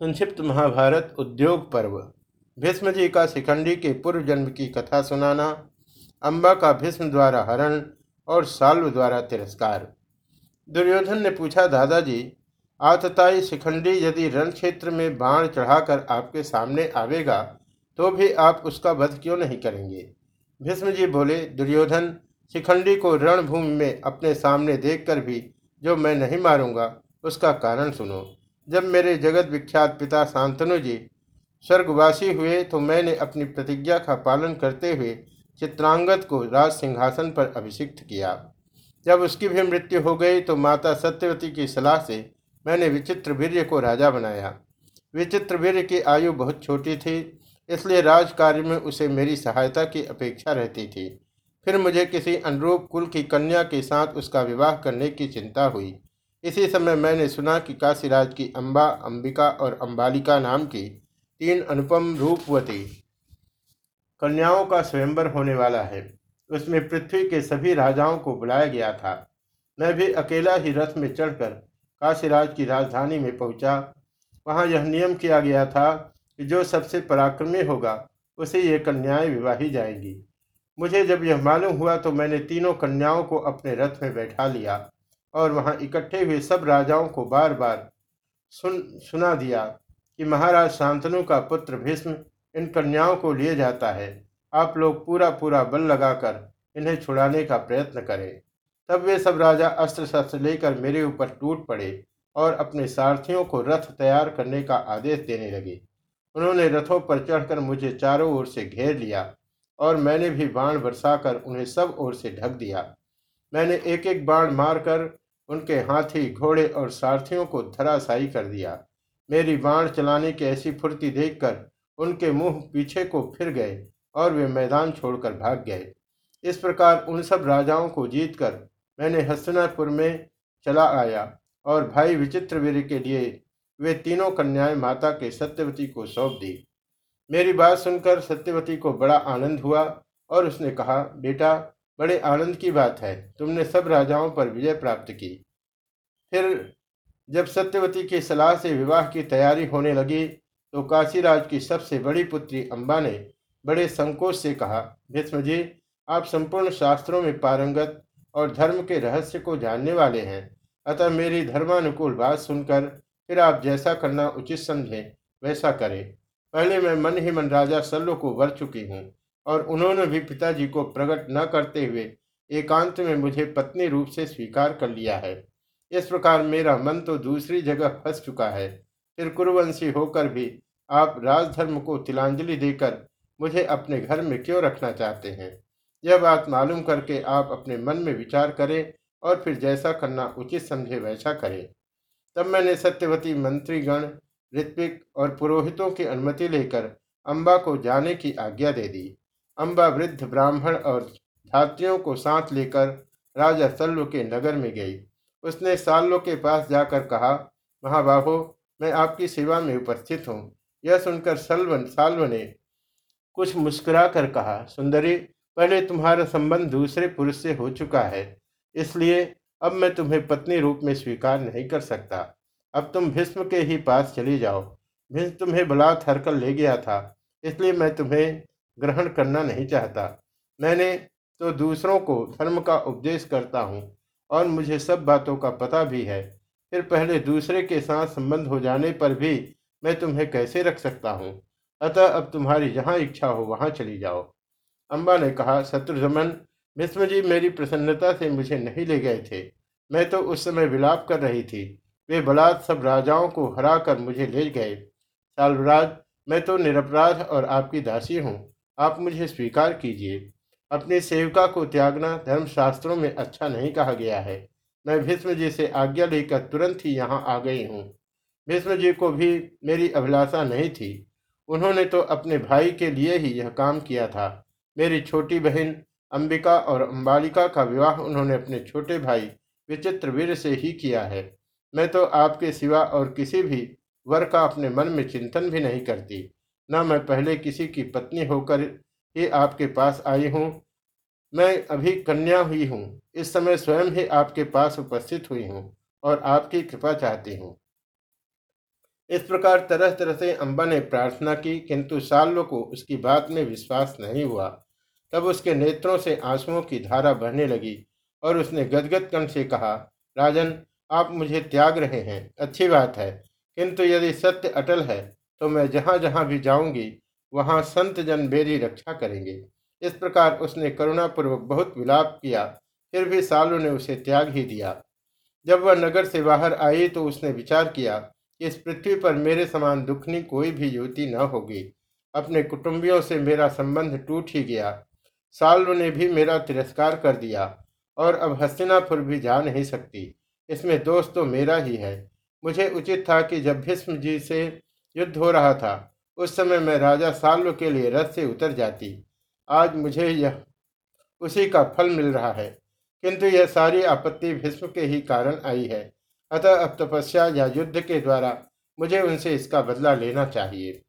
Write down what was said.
संक्षिप्त महाभारत उद्योग पर्व। भीष्म जी का शिखंडी के पूर्व जन्म की कथा सुनाना, अम्बा का भीष्म द्वारा हरण और साल्व द्वारा तिरस्कार। दुर्योधन ने पूछा, दादाजी, आतताई शिखंडी यदि रण क्षेत्र में बाण चढ़ाकर आपके सामने आवेगा तो भी आप उसका वध क्यों नहीं करेंगे? भीष्म जी बोले, दुर्योधन, शिखंडी को रणभूमि में अपने सामने देखकर भी जो मैं नहीं मारूँगा, उसका कारण सुनो। जब मेरे जगत विख्यात पिता शांतनु जी स्वर्गवासी हुए तो मैंने अपनी प्रतिज्ञा का पालन करते हुए चित्रांगत को राज सिंहासन पर अभिषिक्त किया। जब उसकी भी मृत्यु हो गई तो माता सत्यवती की सलाह से मैंने विचित्र वीर्य को राजा बनाया। विचित्र वीर्य की आयु बहुत छोटी थी, इसलिए राज कार्य में उसे मेरी सहायता की अपेक्षा रहती थी। फिर मुझे किसी अनुरूप कुल की कन्या के साथ उसका विवाह करने की चिंता हुई। इसी समय मैंने सुना कि काशीराज की अम्बा अंबिका और अंबालिका नाम की तीन अनुपम रूपवती कन्याओं का स्वयंवर होने वाला है। उसमें पृथ्वी के सभी राजाओं को बुलाया गया था। मैं भी अकेला ही रथ में चढ़कर काशीराज की राजधानी में पहुँचा। वहाँ यह नियम किया गया था कि जो सबसे पराक्रमी होगा, उसे ये कन्याएँ विवाही जाएँगी। मुझे जब यह मालूम हुआ तो मैंने तीनों कन्याओं को अपने रथ में बैठा लिया। और वहाँ इकट्ठे हुए सब राजाओं को बार बार सुन, सुना दिया कि महाराज शांतनु का पुत्र भीष्म इन कन्याओं को लिए जाता है। आप लोग पूरा पूरा बल लगाकर इन्हें छुड़ाने का प्रयत्न करें। तब वे सब राजा अस्त्र शस्त्र लेकर मेरे ऊपर टूट पड़े और अपने सारथियों को रथ तैयार करने का आदेश देने लगे। उन्होंने रथों पर चढ़कर मुझे चारों ओर से घेर लिया और मैंने भी बाण बरसाकर उन्हें सब ओर से ढक दिया। मैंने एक एक बाण मारकर उनके हाथी, घोड़े और सारथियों को धराशायी कर दिया। मेरी बाण चलाने की ऐसी फुर्ती देखकर उनके मुँह पीछे को फिर गए और वे मैदान छोड़कर भाग गए। इस प्रकार उन सब राजाओं को जीतकर मैंने हस्तनापुर में चला आया और भाई विचित्रवीर के लिए वे तीनों कन्याएँ माता के सत्यवती को सौंप दी। मेरी बात सुनकर सत्यवती को बड़ा आनंद हुआ और उसने कहा, बेटा बड़े आनंद की बात है। तुमने सब राजाओं पर विजय प्राप्त की। फिर जब सत्यवती की सलाह से विवाह की तैयारी होने लगी तो काशीराज की सबसे बड़ी पुत्री अम्बा ने बड़े संकोच से कहा, भीष्म जी, आप संपूर्ण शास्त्रों में पारंगत और धर्म के रहस्य को जानने वाले हैं। अतः मेरी धर्मानुकूल बात सुनकर फिर आप जैसा करना उचित समझें, वैसा करें। पहले मैं मन ही मन राजा सल्लो को वर चुकी हूँ। और उन्होंने भी पिताजी को प्रकट न करते हुए एकांत में मुझे पत्नी रूप से स्वीकार कर लिया है। इस प्रकार मेरा मन तो दूसरी जगह फंस चुका है। फिर कुरुवंशी होकर भी आप राजधर्म को तिलांजलि देकर मुझे अपने घर में क्यों रखना चाहते हैं? यह बात मालूम करके आप अपने मन में विचार करें और फिर जैसा करना उचित समझे वैसा करें। तब मैंने सत्यवती मंत्रीगण, ऋत्विक और पुरोहितों की अनुमति लेकर अम्बा को जाने की आज्ञा दे दी। अम्बा वृद्ध ब्राह्मण और धात्रियों को साथ लेकर राजा सल्व के नगर में गई। उसने साल्लो के पास जाकर कहा, महाबाहो, मैं आपकी सेवा में उपस्थित हूँ। यह सुनकर सल्वन, साल्व ने कुछ मुस्कुरा कर कहा, सुंदरी, पहले तुम्हारा संबंध दूसरे पुरुष से हो चुका है। इसलिए अब मैं तुम्हें पत्नी रूप में स्वीकार नहीं कर सकता। अब तुम भीष्म के ही पास चली जाओ। भीष्म तुम्हें बलात् हरकर ले गया था। इसलिए मैं तुम्हें ग्रहण करना नहीं चाहता। मैंने तो दूसरों को धर्म का उपदेश करता हूँ और मुझे सब बातों का पता भी है। फिर पहले दूसरे के साथ संबंध हो जाने पर भी मैं तुम्हें कैसे रख सकता हूँ? अतः अब तुम्हारी जहाँ इच्छा हो वहाँ चली जाओ। अम्बा ने कहा शत्रुजमन भीष्म जी मेरी प्रसन्नता से मुझे नहीं ले गए थे। मैं तो उस समय विलाप कर रही थी। वे बलात् सब राजाओं को हरा कर मुझे ले गए। सालराज मैं तो निरपराध और आपकी दासी हूँ। आप मुझे स्वीकार कीजिए। अपनी सेविका को त्यागना धर्मशास्त्रों में अच्छा नहीं कहा गया है। मैं भीष्म जी से आज्ञा लेकर तुरंत ही यहाँ आ गई हूँ। भीष्म जी को भी मेरी अभिलाषा नहीं थी। उन्होंने तो अपने भाई के लिए ही यह काम किया था। मेरी छोटी बहन अंबिका और अंबालिका का विवाह उन्होंने अपने छोटे भाई विचित्र वीर से ही किया है। मैं तो आपके सिवा और किसी भी वर का अपने मन में चिंतन भी नहीं करती। न मैं पहले किसी की पत्नी होकर ही आपके पास आई हूँ। मैं अभी कन्या हुई हूँ। इस समय स्वयं ही आपके पास उपस्थित हुई हूँ और आपकी कृपा चाहती हूँ। इस प्रकार तरह तरह से अम्बा ने प्रार्थना की, किंतु साल्व को उसकी बात में विश्वास नहीं हुआ। तब उसके नेत्रों से आंसुओं की धारा बहने लगी और उसने गदगद कण से कहा, राजन, आप मुझे त्याग रहे हैं। अच्छी बात है, किंतु यदि सत्य अटल है तो मैं जहाँ जहाँ भी जाऊँगी, वहाँ संत जन मेरी रक्षा करेंगे। इस प्रकार उसने करुणापूर्वक बहुत विलाप किया, फिर भी सालू ने उसे त्याग ही दिया। जब वह नगर से बाहर आई तो उसने विचार किया कि इस पृथ्वी पर मेरे समान दुखनी कोई भी युवती न होगी। अपने कुटुंबियों से मेरा संबंध टूट ही गया। सालू ने भी मेरा तिरस्कार कर दिया और अब हस्तिनापुर भी जा नहीं सकती। इसमें दोस्त तो मेरा ही है। मुझे उचित था कि जब भीष्म जी से युद्ध हो रहा था। उस समय मैं राजा साल्व के लिए रथ से उतर जाती। आज मुझे यह, उसी का फल मिल रहा है। किंतु यह सारी आपत्ति भीष्म के ही कारण आई है। अतः अब तपस्या या युद्ध के द्वारा मुझे उनसे इसका बदला लेना चाहिए।